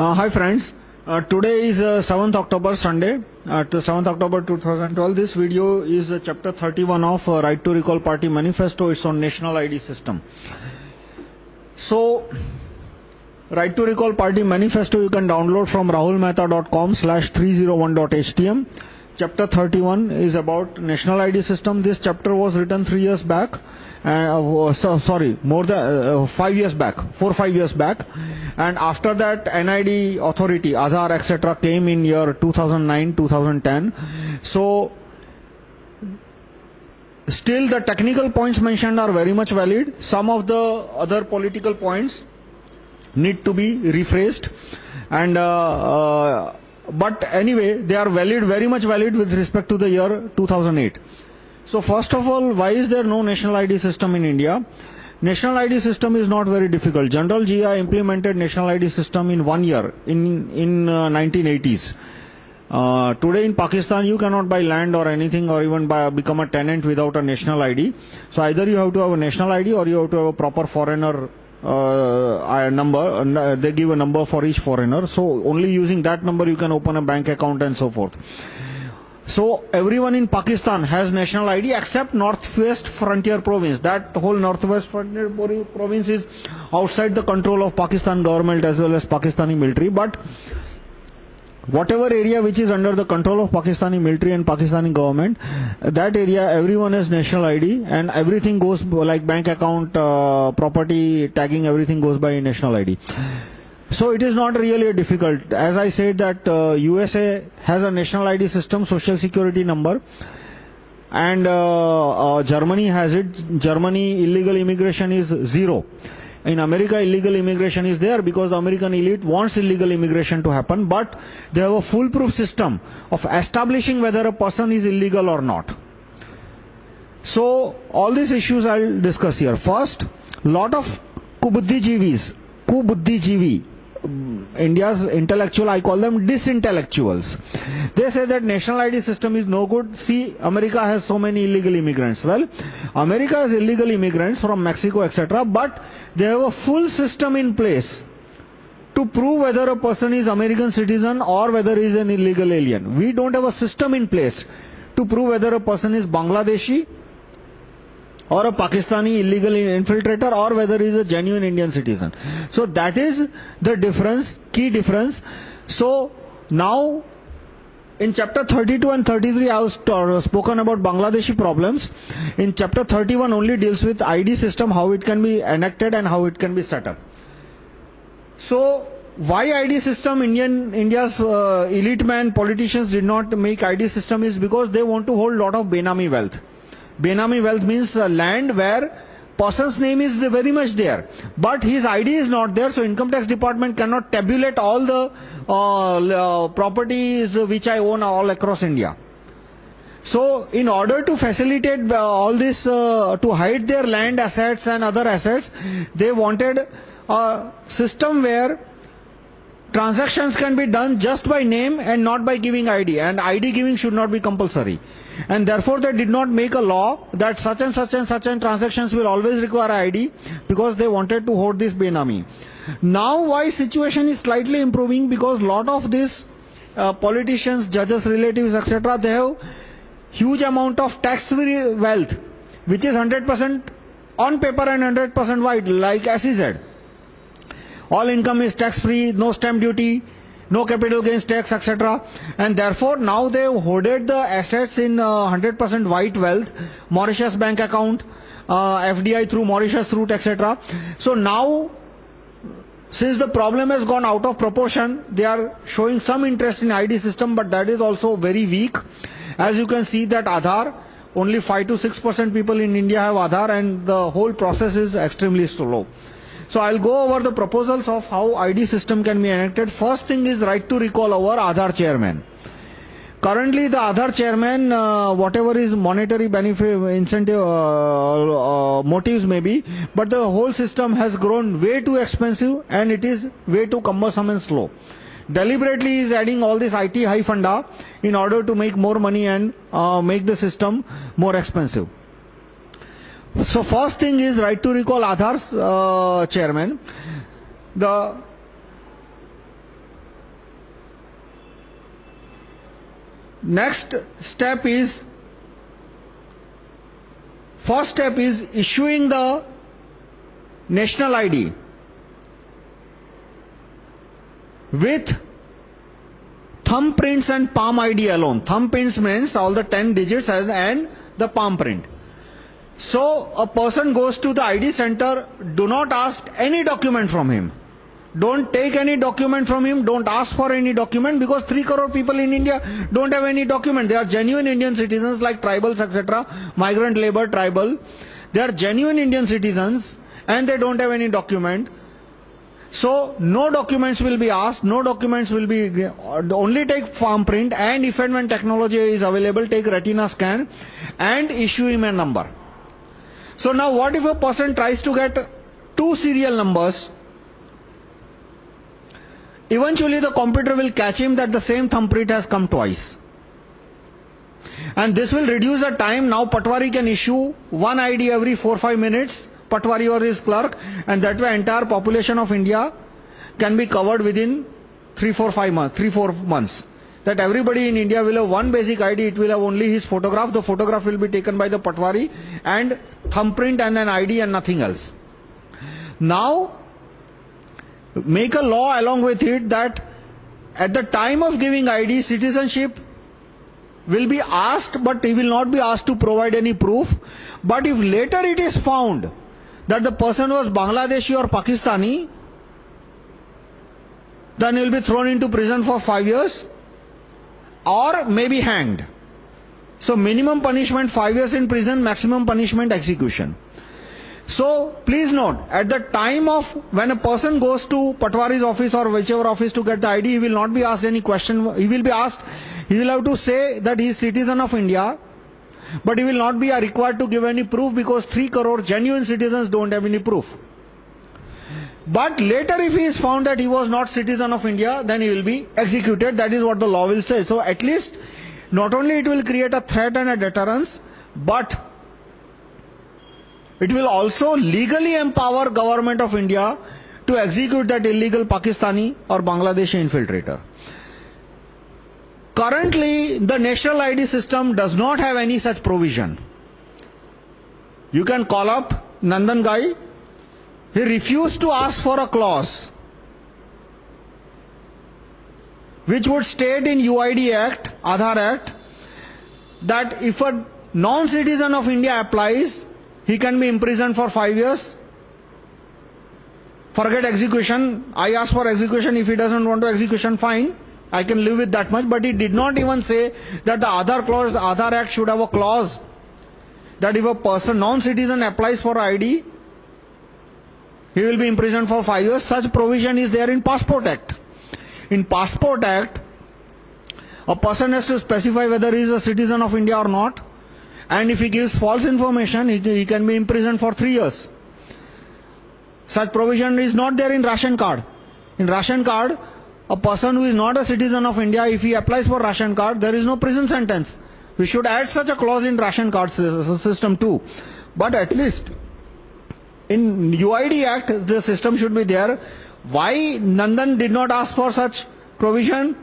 Uh, hi friends, uh, today is uh, 7th October, Sunday, uh, 7th October 2012. This video is uh, chapter 31 of uh, Right to Recall Party Manifesto. It's on National ID system. So, Right to Recall Party Manifesto you can download from rahulmehta.com slash 301.htm. Chapter 31 is about National ID system. This chapter was written three years back. Uh, so, sorry, more than uh, five years back, four five years back. And after that, NID authority, Aadhaar, etc., came in year 2009 2010. So, still the technical points mentioned are very much valid. Some of the other political points need to be rephrased. And uh, but anyway, they are valid, very much valid with respect to the year 2008. So, first of all, why is there no national ID system in India? National ID system is not very difficult. General Zia implemented national ID system in one year, in, in uh, 1980s. Uh, today in Pakistan, you cannot buy land or anything or even buy, become a tenant without a national ID. So, either you have to have a national ID or you have to have a proper foreigner uh, number. They give a number for each foreigner. So, only using that number you can open a bank account and so forth. So, everyone in Pakistan has national ID except Northwest Frontier Province. That whole Northwest Frontier Province is outside the control of Pakistan government as well as Pakistani military. But whatever area which is under the control of Pakistani military and Pakistani government, that area everyone has national ID and everything goes like bank account, uh, property, tagging, everything goes by national ID. So it is not really difficult. As I said that uh, USA has a national ID system, social security number. And uh, uh, Germany has it. Germany illegal immigration is zero. In America, illegal immigration is there because the American elite wants illegal immigration to happen, but they have a foolproof system of establishing whether a person is illegal or not. So, all these issues I'll discuss here. First, lot of Kubuddhijivis, Kubuddhijivi, Um, India's intellectual, I call them disintellectuals. They say that national ID system is no good. See, America has so many illegal immigrants. Well, America has illegal immigrants from Mexico, etc., but they have a full system in place to prove whether a person is American citizen or whether he is an illegal alien. We don't have a system in place to prove whether a person is Bangladeshi or a Pakistani illegal infiltrator or whether he is a genuine Indian citizen. So that is the difference, key difference. So now in chapter 32 and 33, I have spoken about Bangladeshi problems. In chapter 31, only deals with ID system, how it can be enacted and how it can be set up. So, why ID system? Indian, India's uh, elite man politicians did not make ID system is because they want to hold lot of Benami wealth. Benami wealth means land where person's name is very much there, but his ID is not there, so income tax department cannot tabulate all the uh, uh, properties which I own all across India. So, in order to facilitate uh, all this, uh, to hide their land assets and other assets, they wanted a system where transactions can be done just by name and not by giving ID, and ID giving should not be compulsory. And therefore, they did not make a law that such and such and such and transactions will always require ID because they wanted to hold this Benami. Now, why situation is slightly improving? Because lot of these uh, politicians, judges, relatives, etc., they have huge amount of tax-free wealth, which is 100% on paper and 100% white, like SEZ. All income is tax-free, no stamp duty, no capital gains tax, etc. And therefore, now they have hoarded the assets in 100% uh, white wealth, Mauritius bank account, uh, FDI through Mauritius route, etc. So now, since the problem has gone out of proportion, they are showing some interest in ID system, but that is also very weak. As you can see that Aadhaar, only 5 to 6% people in India have Aadhaar and the whole process is extremely slow. So I'll go over the proposals of how ID system can be enacted. First thing is right to recall our Aadhaar chairman. Currently, the Aadhaar chairman, uh, whatever is monetary benefit, incentive, uh, uh, motives may be, but the whole system has grown way too expensive and it is way too cumbersome and slow. Deliberately is adding all this IT high funda in order to make more money and uh, make the system more expensive. So, first thing is right to recall Aadhaar's uh, chairman. The next step is first step is issuing the national ID with thumbprints and palm ID alone. Thumbprints means all the 10 digits and the palm print. So, a person goes to the ID center, do not ask any document from him. Don't take any document from him, don't ask for any document because 3 crore people in India don't have any document. They are genuine Indian citizens like tribals, etc., migrant labor, tribal. They are genuine Indian citizens and they don't have any document. So, no documents will be asked, no documents will be, only take farm print and if and when technology is available, take retina scan and issue him a number. So, now what if a person tries to get two serial numbers? Eventually, the computer will catch him that the same thumbprint has come twice. And this will reduce the time. Now, Patwari can issue one ID every 4 5 minutes Patwari or his clerk, and that way entire population of India can be covered within 3 4 5 months, 3 4 months. That everybody in India will have one basic ID, it will have only his photograph. The photograph will be taken by the Patwari and thumbprint and an ID and nothing else. Now, make a law along with it that at the time of giving ID, citizenship will be asked, but he will not be asked to provide any proof. But if later it is found that the person was Bangladeshi or Pakistani, then he will be thrown into prison for five years or may be hanged. So, minimum punishment five years in prison, maximum punishment execution. So, please note, at the time of when a person goes to Patwari's office or whichever office to get the ID, he will not be asked any question. He will be asked, he will have to say that he is citizen of India but he will not be required to give any proof because 3 crore genuine citizens don't have any proof. But later, if he is found that he was not citizen of India, then he will be executed. That is what the law will say. So, at least, not only it will create a threat and a deterrence, but it will also legally empower government of India to execute that illegal Pakistani or Bangladeshi infiltrator. Currently, the national ID system does not have any such provision. You can call up Nandan Gai. He refused to ask for a clause which would state in UID Act, Aadhaar Act, that if a non citizen of India applies, he can be imprisoned for five years. Forget execution. I ask for execution. If he doesn't want to execution, fine. I can live with that much, but he did not even say that the Aadhaar clause, Aadhaar Act should have a clause that if a person, non citizen, applies for ID, he will be imprisoned for five years. Such provision is there in Passport Act. In Passport Act, a person has to specify whether he is a citizen of India or not, and if he gives false information, he, can be imprisoned for three years. Such provision is not there in ration card. In ration card, a person who is not a citizen of India, if he applies for ration card, there is no prison sentence. We should add such a clause in ration card system too. But at least in UID Act, the system should be there. Why Nandan did not ask for such provision?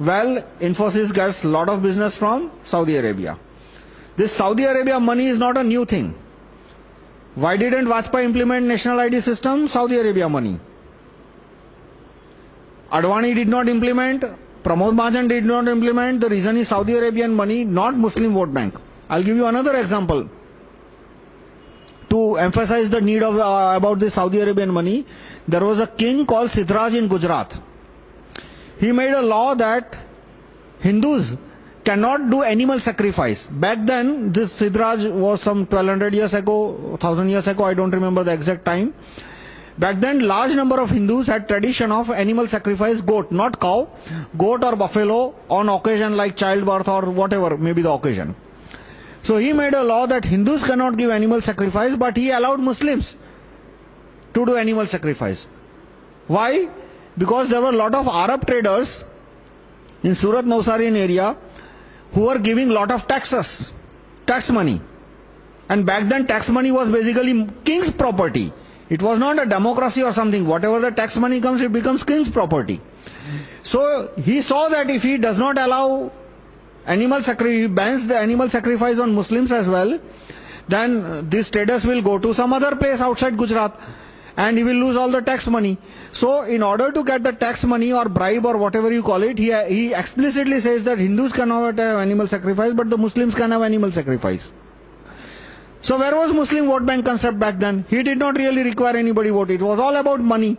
Well, Infosys gets a lot of business from Saudi Arabia. This Saudi Arabia money is not a new thing. Why didn't Vajpayee implement national ID system? Saudi Arabia money. Advani did not implement, Pramod Mahajan did not implement. The reason is Saudi Arabian money, not Muslim vote bank. I'll give you another example to emphasize the need of uh, about the Saudi Arabian money. There was a king called Siddharaj in Gujarat. He made a law that Hindus cannot do animal sacrifice. Back then, this Siddharaj was some 1200 years ago, 1000 years ago, I don't remember the exact time. Back then, large number of Hindus had tradition of animal sacrifice goat, not cow, goat or buffalo on occasion like childbirth or whatever may be the occasion. So he made a law that Hindus cannot give animal sacrifice, but he allowed Muslims to do animal sacrifice. Why? Because there were a lot of Arab traders in Surat Nausarian area who were giving lot of taxes, tax money. And back then, tax money was basically king's property. It was not a democracy or something. Whatever the tax money comes, it becomes king's property. So he saw that if he does not allow animal sacrifice, bans the animal sacrifice on Muslims as well, then these traders will go to some other place outside Gujarat and he will lose all the tax money. So, in order to get the tax money or bribe or whatever you call it, he, he explicitly says that Hindus cannot have animal sacrifice, but the Muslims can have animal sacrifice. So, where was Muslim vote bank concept back then? He did not really require anybody vote. It was all about money.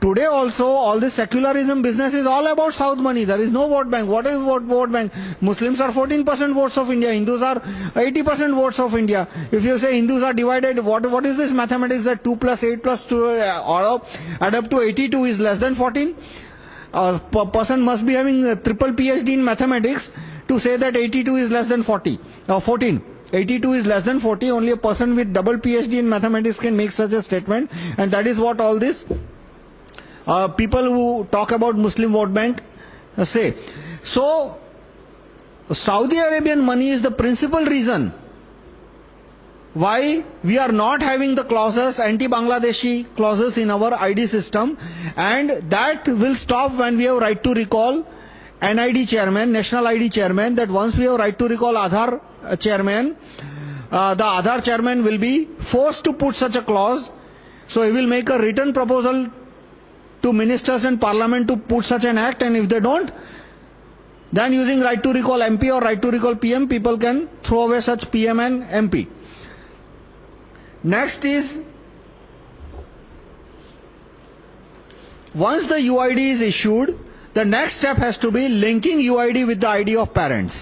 Today also, all this secularism business is all about Saudi money. There is no vote bank. What is vote, vote bank? Muslims are 14% votes of India. Hindus are 80% votes of India. If you say Hindus are divided, what, what is this mathematics that 2 plus 8 plus 2 uh, or add up to 82 is less than 14? A person must be having a triple PhD in mathematics to say that 82 is less than 40 or uh, 14. 82 is less than 40. Only a person with double PhD in mathematics can make such a statement. And that is what all this uh, people who talk about Muslim vote bank uh, say. So, Saudi Arabian money is the principal reason why we are not having the clauses, anti Bangladeshi clauses in our ID system, and that will stop when we have right to recall NID chairman, national ID chairman, that once we have right to recall Aadhaar uh, chairman, the Aadhaar chairman will be forced to put such a clause. So he will make a written proposal to ministers and parliament to put such an act, and if they don't, then using right to recall MP or right to recall PM, people can throw away such PM and MP. Next is once the UID is issued, the next step has to be linking UID with the ID of parents.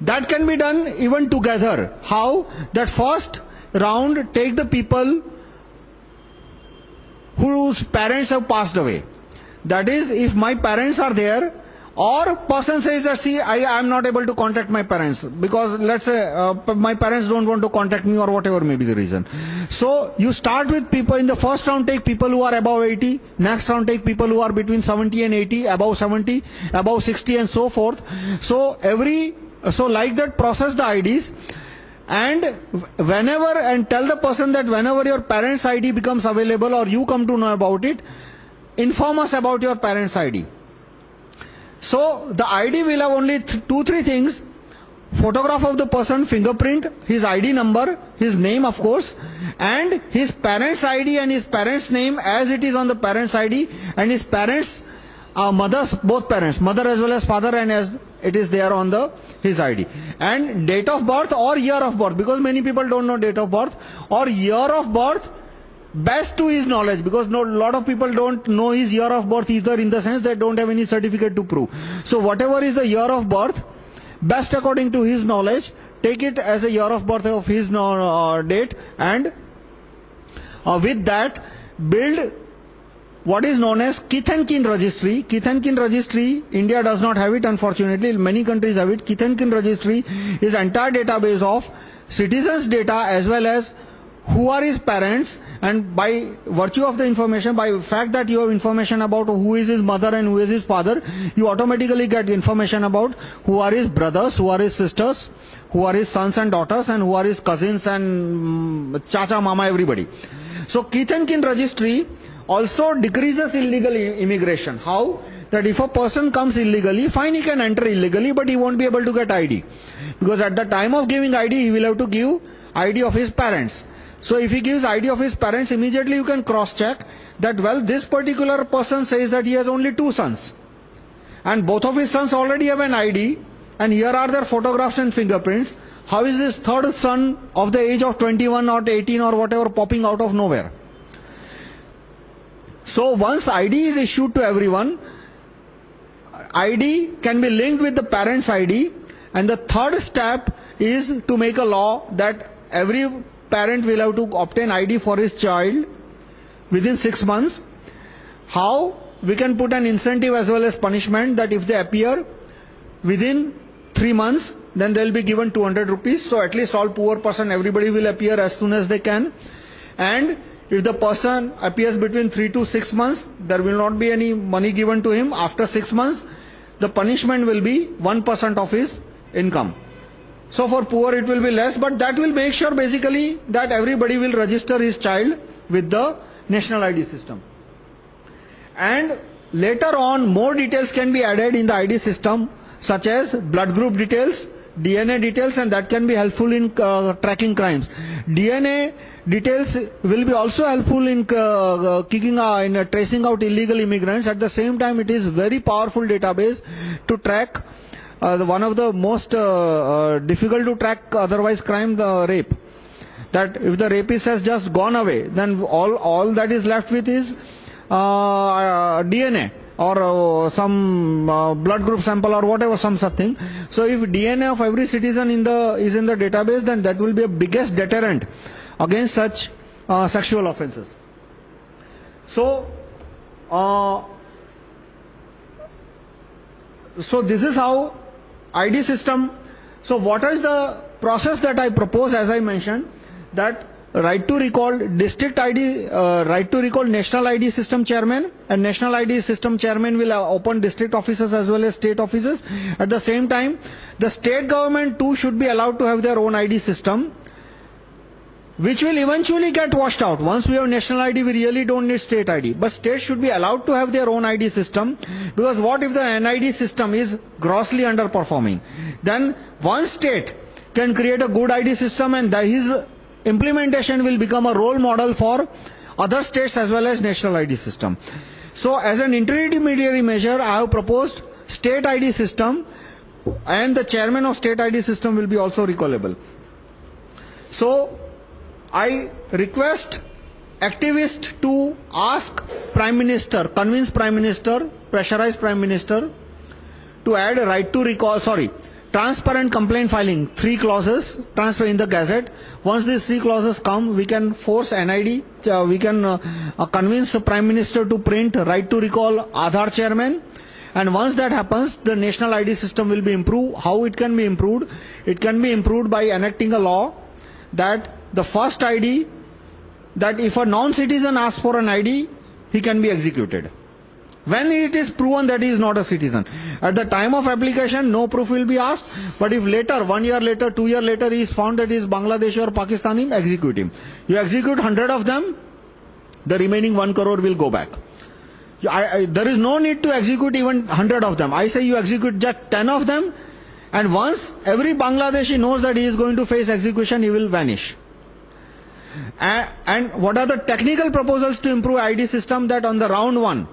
That can be done even together. How? That first round, take the people whose parents have passed away. That is, if my parents are there, or person says that, see, I am not able to contact my parents because let's say uh, my parents don't want to contact me or whatever may be the reason. So you start with people in the first round, take people who are above 80, next round, take people who are between 70 and 80, above 70, above 60, and so forth. So every, so like that, process the IDs. And whenever, and tell the person that whenever your parent's ID becomes available or you come to know about it, inform us about your parent's ID. So, the ID will have only th two, three things photograph of the person, fingerprint, his ID number, his name, of course, and his parent's ID and his parent's name as it is on the parent's ID, and his parents' uh, mothers, both parents, mother as well as father, and as it is there on the his ID. And date of birth or year of birth, because many people don't know date of birth, or year of birth, best to his knowledge, because lot of people don't know his year of birth either, in the sense they don't have any certificate to prove. So, whatever is the year of birth, best according to his knowledge, take it as a year of birth of his uh, date, and uh, with that, build what is known as Kith Kin registry. Kith Kin registry, India does not have it unfortunately, many countries have it. Kith Kin registry is entire database of citizens' data as well as who are his parents and by virtue of the information, by fact that you have information about who is his mother and who is his father, you automatically get information about who are his brothers, who are his sisters, who are his sons and daughters, and who are his cousins and um, chacha, mama, everybody. So, and Kin registry also decreases illegal immigration. How? That if a person comes illegally, fine, he can enter illegally, but he won't be able to get ID. Because at the time of giving ID, he will have to give ID of his parents. So if he gives ID of his parents, immediately you can cross check that, well, this particular person says that he has only two sons. And both of his sons already have an ID, and here are their photographs and fingerprints. How is this third son of the age of 21 or 18 or whatever popping out of nowhere? So once ID is issued to everyone, ID can be linked with the parent's ID, and the third step is to make a law that every parent will have to obtain ID for his child within six months. How? We can put an incentive as well as punishment that if they appear within three months, then they will be given 200 rupees. So at least all poor person, everybody will appear as soon as they can. And if the person appears between 3 to 6 months, there will not be any money given to him. After 6 months, the punishment will be 1% of his income. So for poor it will be less, but that will make sure basically that everybody will register his child with the national ID system. And later on, more details can be added in the ID system, such as blood group details, DNA details, and that can be helpful in uh, tracking crimes. DNA details will be also helpful in uh, uh kicking, in uh, tracing out illegal immigrants. At the same time, it is very powerful database to track uh, one of the most difficult to track otherwise crime, the rape. That if the rapist has just gone away, then all, all that is left with is DNA or uh, some uh, blood group sample or whatever, some such thing. So, if DNA of every citizen in the, is in the database, then that will be a biggest deterrent against such uh, sexual offenses. So, so this is how ID system. So, what is the process that I propose, as I mentioned, that right to recall district ID, uh, right to recall national ID system chairman, and national ID system chairman will open district offices as well as state offices. At the same time, the state government too should be allowed to have their own ID system, which will eventually get washed out. Once we have national ID, we really don't need state ID. But states should be allowed to have their own ID system, because what if the NID system is grossly underperforming? Then one state can create a good ID system and his implementation will become a role model for other states as well as national ID system. So, as an intermediary measure, I have proposed state ID system and the chairman of state ID system will be also recallable. So, I request activists to ask Prime Minister, convince Prime Minister, pressurize Prime Minister to add a right to recall, sorry, Transparent complaint filing, three clauses, transfer in the Gazette. Once these three clauses come, we can force NID, uh, we can uh, uh, convince Prime Minister to print right to recall Aadhaar chairman. And once that happens, the national ID system will be improved. How it can be improved? It can be improved by enacting a law that the first ID, that if a non citizen asks for an ID, he can be executed. When it is proven that he is not a citizen. At the time of application, no proof will be asked. But if later, one year later, two years later, he is found that he is Bangladeshi or Pakistani, execute him. You execute 100 of them, the remaining 1 crore will go back. I, I, there is no need to execute even 100 of them. I say you execute just 10 of them, and once every Bangladeshi knows that he is going to face execution, he will vanish. And, what are the technical proposals to improve ID system that on the round one,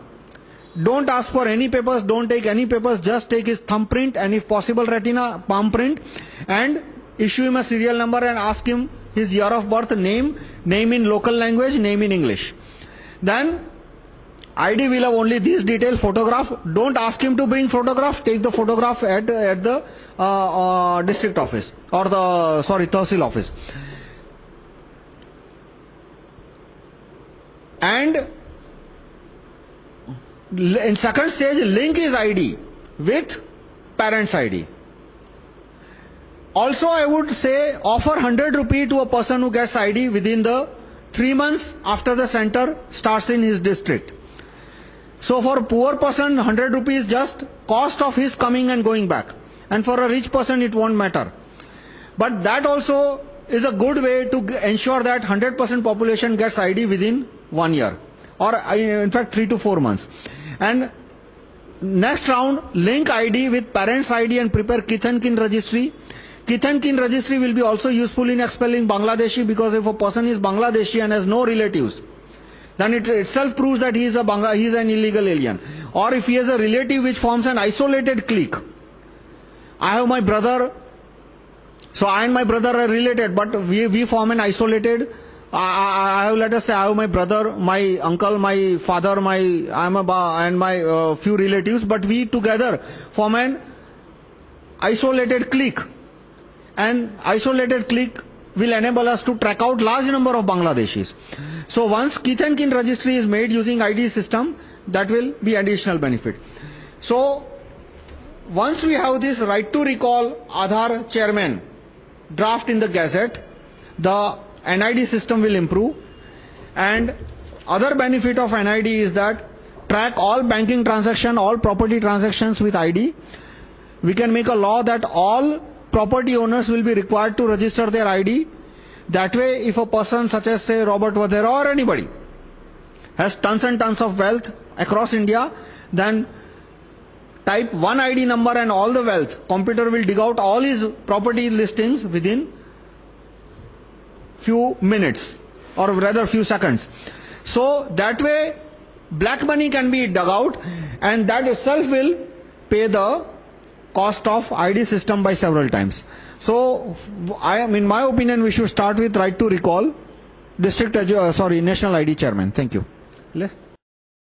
don't ask for any papers, don't take any papers, just take his thumbprint and if possible retina palm print and issue him a serial number and ask him his year of birth, name, name in local language, name in English. Then ID will have only these details, photograph. Don't ask him to bring photograph, take the photograph at, at the uh, uh, district office or the, sorry, Tahsil office. And in second stage, link his ID with parent's ID. Also, I would say offer 100 rupee to a person who gets ID within the 3 months after the center starts in his district. So, for a poor person, 100 rupees is just cost of his coming and going back. And for a rich person, it won't matter. But that also is a good way to ensure that 100% population gets ID within one year. Or, in fact, 3 to 4 months. And next round, link ID with parents' ID and prepare kith kin registry. Kith kin registry will be also useful in expelling Bangladeshi because if a person is Bangladeshi and has no relatives, then it itself proves that he is, a Bangla, he is an illegal alien. Or if he has a relative which forms an isolated clique. I have my brother, so I and my brother are related, but we, we form an isolated I, I, have, let us say, I have my brother, my uncle, my father, my, I'm a, and my uh, few relatives, but we together form an isolated clique. And isolated clique will enable us to track out large number of Bangladeshis. So once kith and kin registry is made using ID system, that will be additional benefit. So once we have this right to recall Aadhaar chairman draft in the gazette, the NID system will improve. And other benefit of NID is that track all banking transaction, all property transactions with ID. We can make a law that all property owners will be required to register their ID. That way, if a person such as say Robert Vadra or anybody has tons and tons of wealth across India, then type one ID number and all the wealth, computer will dig out all his property listings within few minutes or rather few seconds. So that way black money can be dug out and that itself will pay the cost of ID system by several times. So, I am, in my opinion, we should start with right to recall district, uh, sorry, national ID chairman. Thank you.